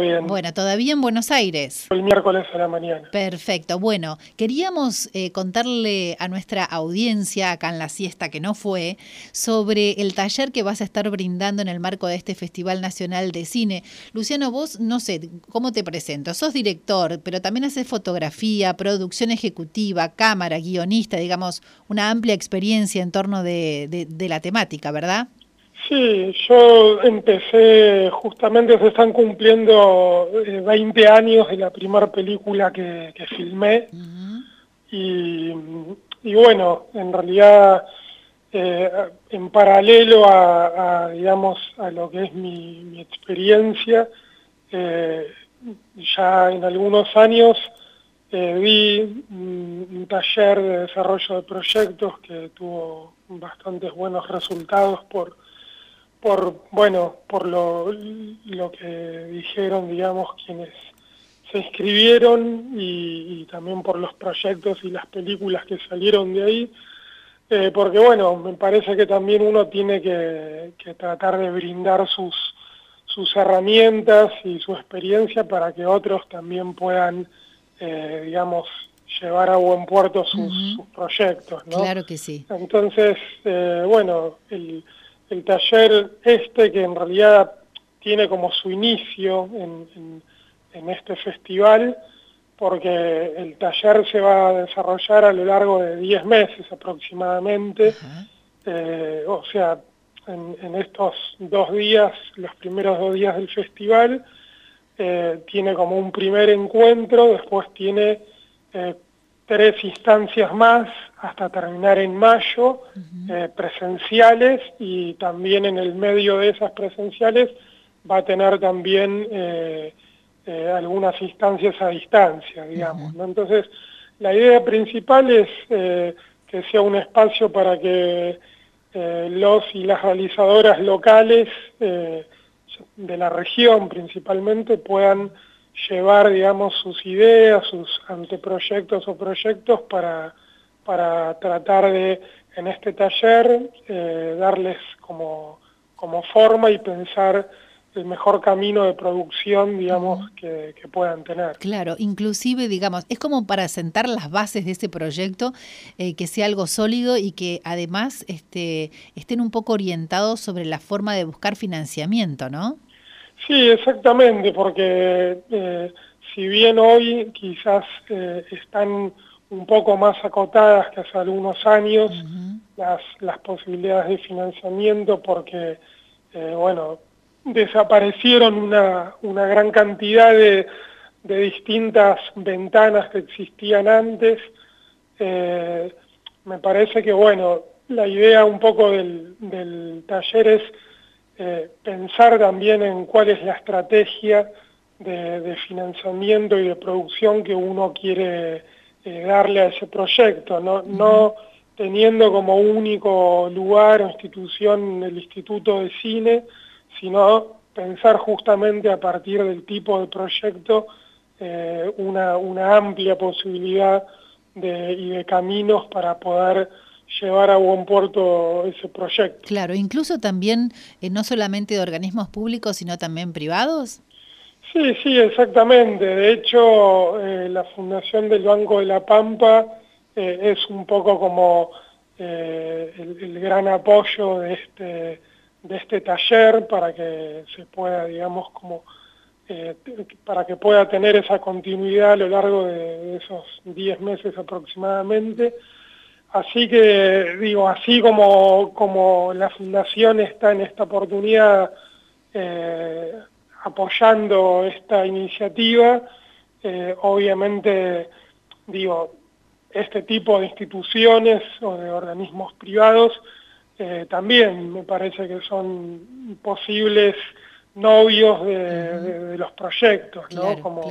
Bien. Bueno, todavía en Buenos Aires. El miércoles a la mañana. Perfecto. Bueno, queríamos eh, contarle a nuestra audiencia, acá en la siesta que no fue, sobre el taller que vas a estar brindando en el marco de este Festival Nacional de Cine. Luciano, vos, no sé, ¿cómo te presento? Sos director, pero también haces fotografía, producción ejecutiva, cámara, guionista, digamos, una amplia experiencia en torno de, de, de la temática, ¿verdad? Sí, yo empecé, justamente se están cumpliendo 20 eh, años de la primera película que, filmé. Y, bueno, en realidad eh, en paralelo a, digamos, a lo que es mi, experiencia, eh, ya en algunos años vi un taller de desarrollo de proyectos que tuvo bastantes buenos resultados por por, bueno, por lo, lo que dijeron, digamos, quienes se inscribieron y, también por los proyectos y las películas que salieron de ahí, eh, porque bueno, me parece que también uno tiene que, tratar de brindar sus, sus herramientas y su experiencia para que otros también puedan, eh, digamos, llevar a buen puerto sus, proyectos, ¿no? Claro que sí. Entonces, eh, bueno, el el taller este que en realidad tiene como su inicio en, este festival, porque el taller se va a desarrollar a lo largo de 10 meses aproximadamente, eh, o sea, en, estos dos días, los primeros dos días del festival, eh, tiene como un primer encuentro, después tiene eh, tres instancias más hasta terminar en mayo, eh, presenciales, y también en el medio de esas presenciales va a tener también eh, eh, algunas instancias a distancia, digamos. Entonces, la idea principal es que sea un espacio para que los y las realizadoras locales de la región principalmente puedan llevar, digamos, sus ideas, sus anteproyectos o proyectos para, para tratar de, en este taller, eh, darles como, como forma y pensar el mejor camino de producción, digamos, que, puedan tener. Claro, inclusive, digamos, es como para sentar las bases de ese proyecto, eh, que sea algo sólido y que además este, estén un poco orientados sobre la forma de buscar financiamiento, ¿no? Sí, exactamente, porque eh, si bien hoy quizás eh, están un poco más acotadas que hace algunos años las, las posibilidades de financiamiento porque, eh, bueno, desaparecieron una, una gran cantidad de, de, distintas ventanas que existían antes. me parece que, bueno, la idea un poco del, del taller es eh, pensar también en cuál es la estrategia de, financiamiento y de producción que uno quiere eh, darle a ese proyecto, no, no teniendo como único lugar o institución el Instituto de Cine, sino pensar justamente a partir del tipo de proyecto eh, una, una amplia posibilidad de, y de caminos para poder llevar a buen puerto ese proyecto. Claro, incluso también eh, no solamente de organismos públicos, sino también privados. Sí, sí, exactamente. De hecho, eh, la Fundación del Banco de la Pampa eh, es un poco como el, gran apoyo de este, de este taller para que se pueda, digamos, como para que pueda tener esa continuidad a lo largo de esos 10 meses aproximadamente. Así que, digo, así como, como la Fundación está en esta oportunidad eh, apoyando esta iniciativa, eh, obviamente, digo, este tipo de instituciones o de organismos privados eh, también me parece que son posibles novios de, los proyectos, ¿no? como,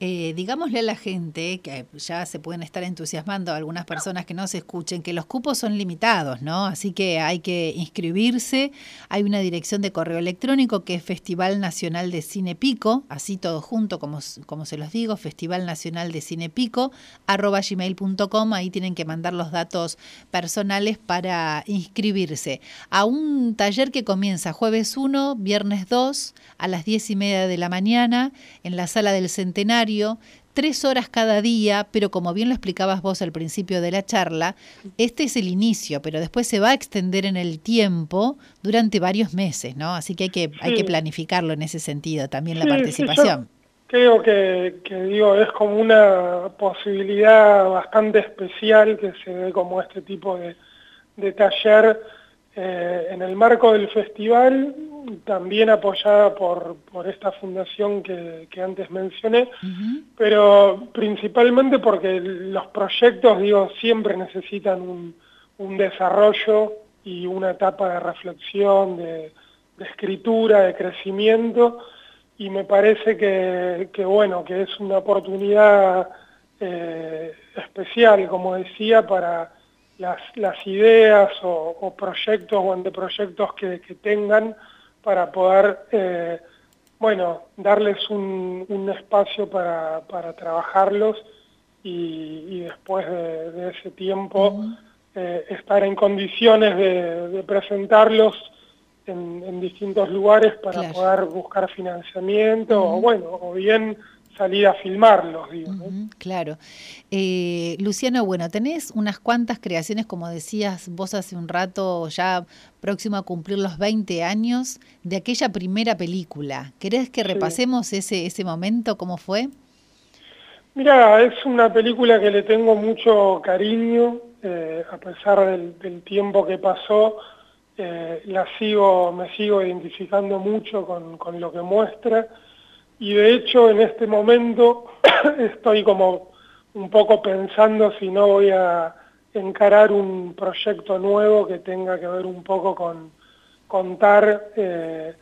Eh, digámosle a la gente, que ya se pueden estar entusiasmando algunas personas que no se escuchen, que los cupos son limitados, ¿no? Así que hay que inscribirse. Hay una dirección de correo electrónico que es Festival Nacional de Cine Pico, así todo junto, como, como se los digo, Festival Nacional de Cine Pico, arroba gmail.com. Ahí tienen que mandar los datos personales para inscribirse a un taller que comienza jueves 1, viernes 2, a las 10 y media de la mañana, en la sala del Centenario tres horas cada día, pero como bien lo explicabas vos al principio de la charla, este es el inicio, pero después se va a extender en el tiempo durante varios meses, ¿no? Así que hay que, hay que planificarlo en ese sentido, también la participación. creo que, digo, es como una posibilidad bastante especial que se dé como este tipo de, de taller eh, en el marco del festival, también apoyada por, por esta fundación que, antes mencioné, pero principalmente porque los proyectos, digo, siempre necesitan un, un desarrollo y una etapa de reflexión, de, escritura, de crecimiento, y me parece que, que bueno, que es una oportunidad eh, especial, como decía, para las, las ideas o, proyectos o anteproyectos que, que tengan para poder, eh, bueno, darles un, un espacio para, para, trabajarlos y, después de, ese tiempo eh, estar en condiciones de, presentarlos en, distintos lugares para poder buscar financiamiento o bueno, o bien salir a filmarlos, digo. claro. Eh, Luciano, bueno, tenés unas cuantas creaciones, como decías vos hace un rato, ya próximo a cumplir los 20 años de aquella primera película. ¿Querés que repasemos ese, ese momento, cómo fue? Mira, es una película que le tengo mucho cariño, eh, a pesar del, tiempo que pasó, eh, la sigo, me sigo identificando mucho con, con lo que muestra y de hecho en este momento estoy como un poco pensando si no voy a encarar un proyecto nuevo que tenga que ver un poco con contar eh,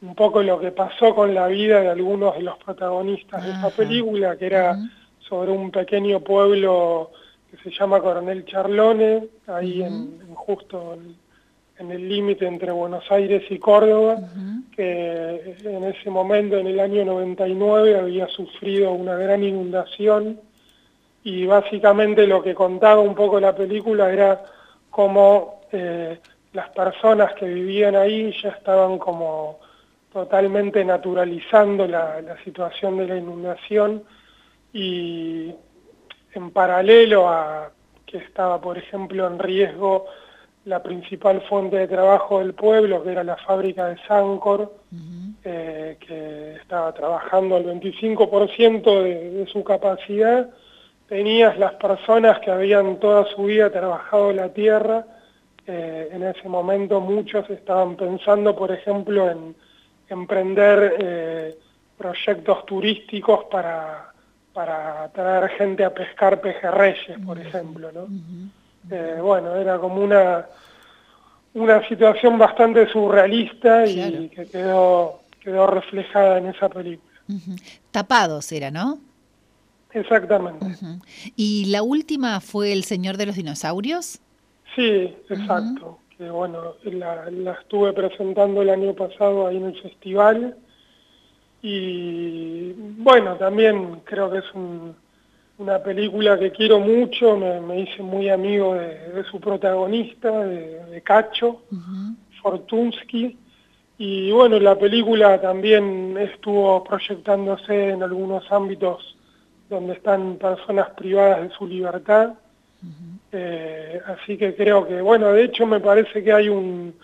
un poco lo que pasó con la vida de algunos de los protagonistas de esta película, que era sobre un pequeño pueblo que se llama Coronel Charlone, ahí en, justo en el límite entre Buenos Aires y Córdoba, que en ese momento, en el año 99, había sufrido una gran inundación. Y básicamente lo que contaba un poco la película era cómo eh, las personas que vivían ahí ya estaban como totalmente naturalizando la, la situación de la inundación. Y en paralelo a que estaba, por ejemplo, en riesgo la principal fuente de trabajo del pueblo, que era la fábrica de Sancor, eh, que estaba trabajando al 25% de, su capacidad. Tenías las personas que habían toda su vida trabajado la tierra. Eh, en ese momento muchos estaban pensando, por ejemplo, en emprender eh, proyectos turísticos para, para traer gente a pescar pejerreyes, por ejemplo, ¿no? Eh, bueno, era como una, una situación bastante surrealista y que quedó, quedó reflejada en esa película. Tapados era, ¿no? Exactamente. ¿Y la última fue El Señor de los Dinosaurios? Sí, exacto. Que bueno, la, la, estuve presentando el año pasado ahí en el festival. Y bueno, también creo que es un, una película que quiero mucho, me, hice muy amigo de, su protagonista, de, Cacho, Fortunsky, y bueno, la película también estuvo proyectándose en algunos ámbitos donde están personas privadas de su libertad, eh, así que creo que, bueno, de hecho me parece que hay un,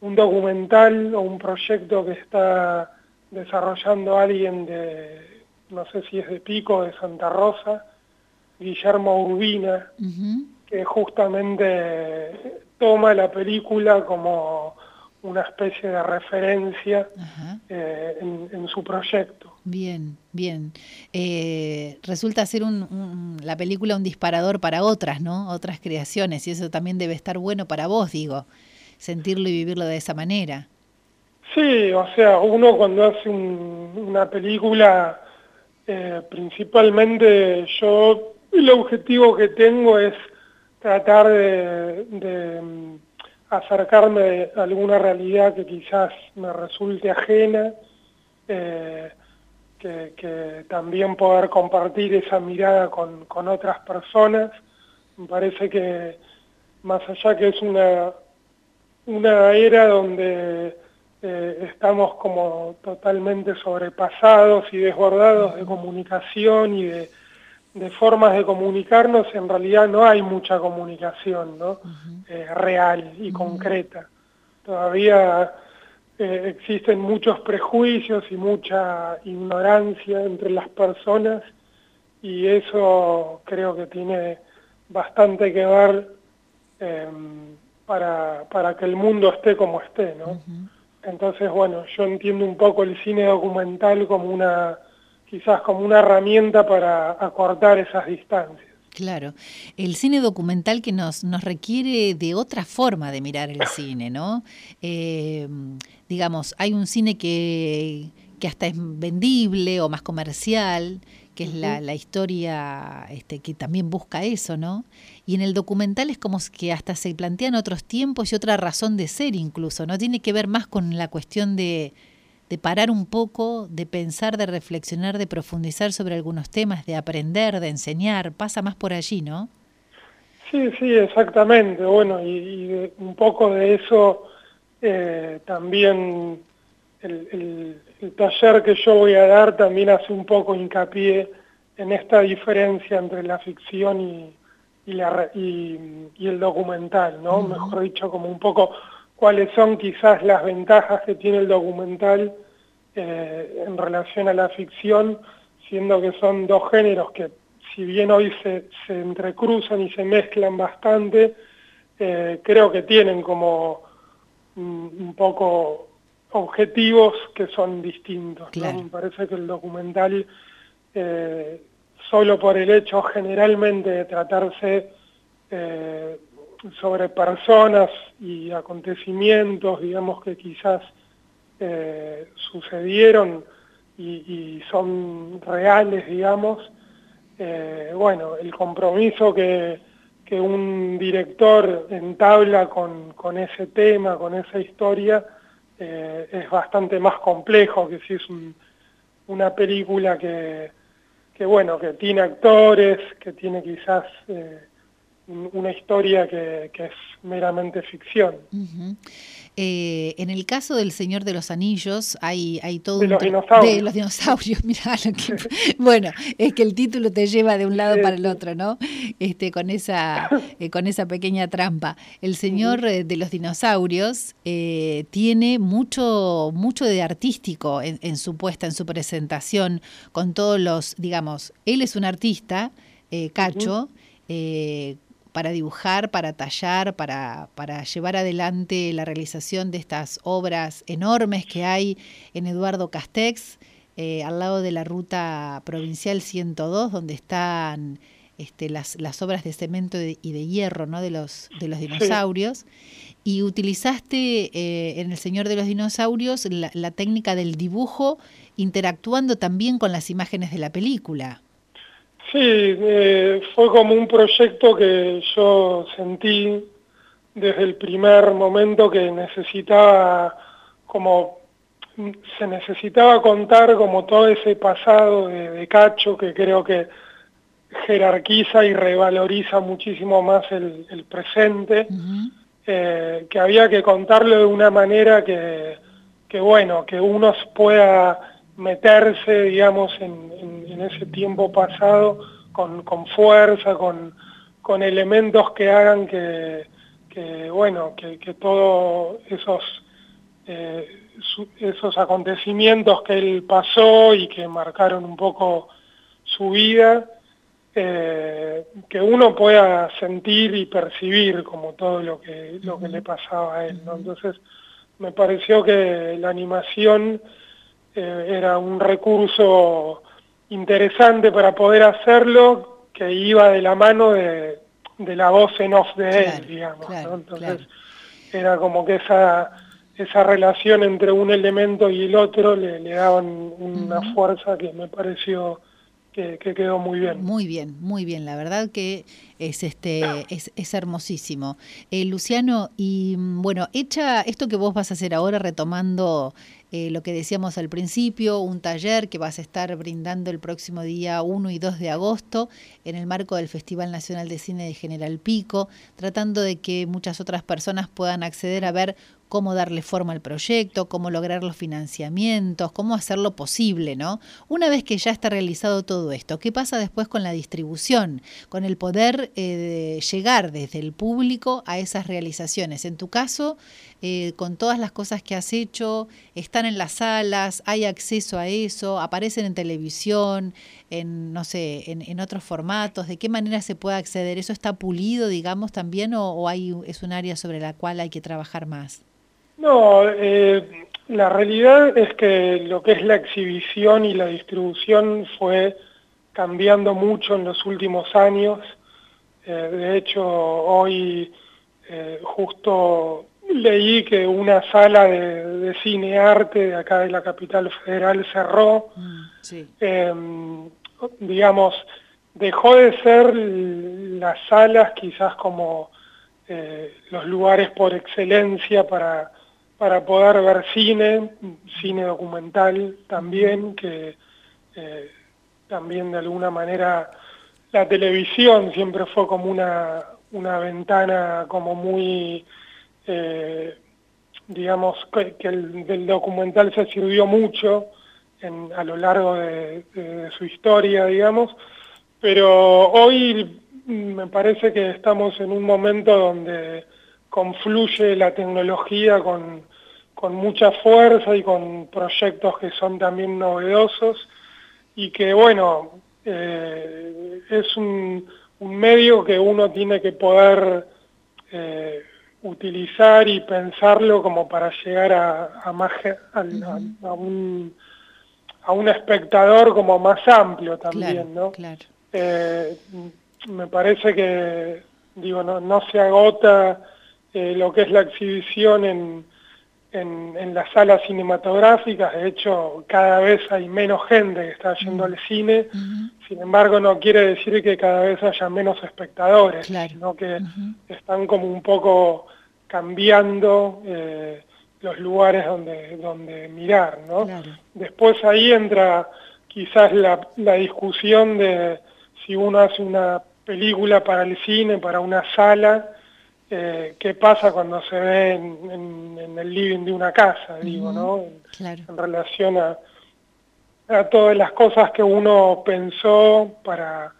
un documental o un proyecto que está desarrollando alguien de, no sé si es de Pico, de Santa Rosa, Guillermo Urbina, que justamente toma la película como una especie de referencia eh, en, su proyecto. Bien, bien. Eh, resulta ser la película un disparador para otras, ¿no? Otras creaciones, y eso también debe estar bueno para vos, digo, sentirlo y vivirlo de esa manera. Sí, o sea, uno cuando hace una película Eh, principalmente yo, el objetivo que tengo es tratar de, mm, acercarme a alguna realidad que quizás me resulte ajena, eh, que, también poder compartir esa mirada con, con otras personas. Me parece que más allá que es una, una era donde eh, estamos como totalmente sobrepasados y desbordados de comunicación y de, formas de comunicarnos, en realidad no hay mucha comunicación ¿no? Eh, real y concreta. Todavía eh, existen muchos prejuicios y mucha ignorancia entre las personas y eso creo que tiene bastante que ver para, para que el mundo esté como esté, ¿no? Entonces, bueno, yo entiendo un poco el cine documental como una, quizás como una herramienta para acortar esas distancias. Claro, el cine documental que nos, nos requiere de otra forma de mirar el cine, ¿no? Eh, digamos, hay un cine que, que hasta es vendible o más comercial, que es la, la, historia este, que también busca eso, ¿no? Y en el documental es como que hasta se plantean otros tiempos y otra razón de ser incluso, ¿no? Tiene que ver más con la cuestión de, de parar un poco, de pensar, de reflexionar, de profundizar sobre algunos temas, de aprender, de enseñar, pasa más por allí, ¿no? Sí, sí, exactamente. Bueno, y, un poco de eso eh, también el, taller que yo voy a dar también hace un poco hincapié en esta diferencia entre la ficción y, el documental, ¿no? Mejor dicho, como un poco cuáles son quizás las ventajas que tiene el documental eh, en relación a la ficción, siendo que son dos géneros que si bien hoy se, entrecruzan y se mezclan bastante, eh, creo que tienen como un poco objetivos que son distintos. Me parece que el documental, eh, solo por el hecho generalmente de tratarse eh, sobre personas y acontecimientos, digamos, que quizás eh, sucedieron y, son reales, digamos, bueno, el compromiso que, que un director entabla con, con ese tema, con esa historia, eh, es bastante más complejo que si es una película que, que, bueno, que tiene actores, que tiene quizás eh, una historia que, es meramente ficción. Eh, en el caso del Señor de los Anillos hay, hay todo de los dinosaurios. De los dinosaurios, mirá bueno, es que el título te lleva de un lado para el otro, ¿no? Este, con esa, eh, con esa pequeña trampa. El Señor eh, de los dinosaurios tiene mucho, mucho de artístico en, su puesta, en su presentación, con todos los, digamos, él es un artista, Cacho, para dibujar, para tallar, para, para llevar adelante la realización de estas obras enormes que hay en Eduardo Castex, eh, al lado de la ruta provincial 102, donde están este, las, las, obras de cemento y de hierro ¿no? de, los, de los dinosaurios. Y utilizaste eh, en El Señor de los Dinosaurios la, la técnica del dibujo interactuando también con las imágenes de la película. Sí, eh, fue como un proyecto que yo sentí desde el primer momento que necesitaba como se necesitaba contar como todo ese pasado de, Cacho que creo que jerarquiza y revaloriza muchísimo más el, presente, eh, que había que contarlo de una manera que, que bueno, que uno pueda meterse, digamos, en, ese tiempo pasado con, con fuerza, con, con, elementos que hagan que, que bueno, que, que todos esos, eh, esos acontecimientos que él pasó y que marcaron un poco su vida, eh, que uno pueda sentir y percibir como todo lo que, lo que le pasaba a él. ¿no? Entonces, me pareció que la animación eh, era un recurso interesante para poder hacerlo que iba de la mano de, la voz en off de él, digamos. Entonces era como que esa, esa relación entre un elemento y el otro le, daban una fuerza que me pareció que, quedó muy bien. Muy bien, muy bien. La verdad que es este es, es hermosísimo. Eh, Luciano, y mm, bueno, hecha esto que vos vas a hacer ahora, retomando eh, lo que decíamos al principio, un taller que vas a estar brindando el próximo día 1 y 2 de agosto en el marco del Festival Nacional de Cine de General Pico, tratando de que muchas otras personas puedan acceder a ver cómo darle forma al proyecto, cómo lograr los financiamientos, cómo hacerlo posible, ¿no? Una vez que ya está realizado todo esto, ¿qué pasa después con la distribución, con el poder eh, llegar desde el público a esas realizaciones? En tu caso, eh, con todas las cosas que has hecho, están en las salas, hay acceso a eso, aparecen en televisión, en, no sé, en, otros formatos, ¿de qué manera se puede acceder? ¿Eso está pulido, digamos, también o, o hay, es un área sobre la cual hay que trabajar más? No, eh, la realidad es que lo que es la exhibición y la distribución fue cambiando mucho en los últimos años. Eh, de hecho, hoy eh, justo leí que una sala de, cine arte de acá de la capital federal cerró. Mm, em, digamos, dejó de ser las salas quizás como los lugares por excelencia para para poder ver cine, cine documental también, que eh, también de alguna manera la televisión siempre fue como una, una ventana como muy, eh, digamos, que, el, documental se sirvió mucho en, a lo largo de, de su historia, digamos, pero hoy me parece que estamos en un momento donde confluye la tecnología con, mucha fuerza y con proyectos que son también novedosos y que bueno, eh, es un, medio que uno tiene que poder eh, utilizar y pensarlo como para llegar a, más, a, un, a un espectador como más amplio también, ¿no? Eh, me parece que, digo, no, no se agota eh, lo que es la exhibición en, en, las salas cinematográficas, de hecho cada vez hay menos gente que está yendo al cine, sin embargo no quiere decir que cada vez haya menos espectadores, sino que están como un poco cambiando eh, los lugares donde, donde mirar. ¿no? Después ahí entra quizás la, la discusión de si uno hace una película para el cine, para una sala, eh, qué pasa cuando se ve en, el living de una casa, digo, ¿no? En, relación a, a, todas las cosas que uno pensó para,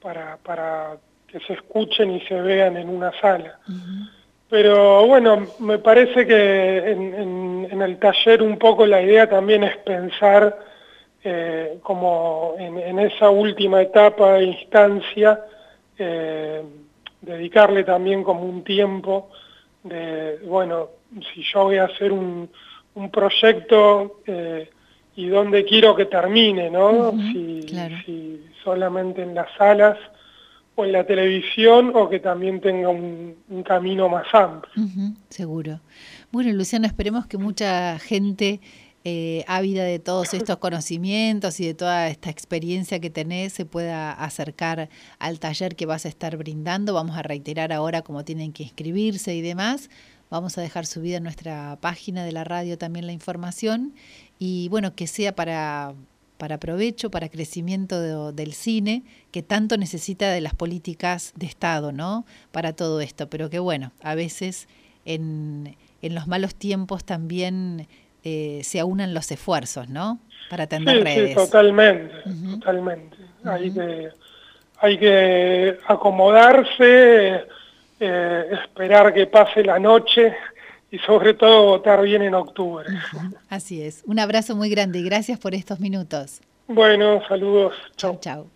para, para que se escuchen y se vean en una sala. Pero bueno, me parece que en, el taller un poco la idea también es pensar eh, como en, esa última etapa e instancia, eh, dedicarle también como un tiempo de, bueno, si yo voy a hacer un, un proyecto eh, y dónde quiero que termine, ¿no? si, si, solamente en las salas o en la televisión o que también tenga un, un camino más amplio. seguro. Bueno, Luciano, esperemos que mucha gente eh, ávida de todos estos conocimientos y de toda esta experiencia que tenés, se pueda acercar al taller que vas a estar brindando. Vamos a reiterar ahora cómo tienen que inscribirse y demás. Vamos a dejar subida en nuestra página de la radio también la información y bueno, que sea para, para provecho, para crecimiento del cine, que tanto necesita de las políticas de Estado, ¿no? Para todo esto. Pero que bueno, a veces en, en los malos tiempos también eh, se aunan los esfuerzos, ¿no? Para atender sí, redes. Sí, totalmente, totalmente. hay, que, hay que acomodarse, eh, esperar que pase la noche y sobre todo votar bien en octubre. Así es. Un abrazo muy grande y gracias por estos minutos. Bueno, saludos. Chao, chao.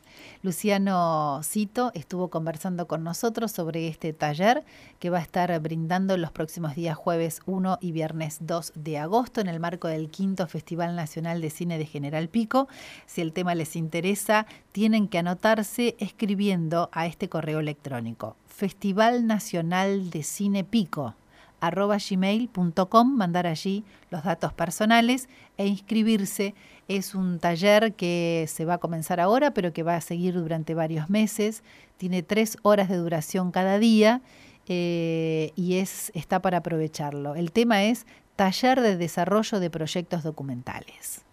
Luciano Cito estuvo conversando con nosotros sobre este taller que va a estar brindando los próximos días jueves 1 y viernes 2 de agosto en el marco del quinto Festival Nacional de Cine de General Pico. Si el tema les interesa, tienen que anotarse escribiendo a este correo electrónico Festival Nacional de Cine Pico gmail.com, mandar allí los datos personales e inscribirse. Es un taller que se va a comenzar ahora, pero que va a seguir durante varios meses. Tiene tres horas de duración cada día eh, y es, está para aprovecharlo. El tema es Taller de Desarrollo de Proyectos Documentales.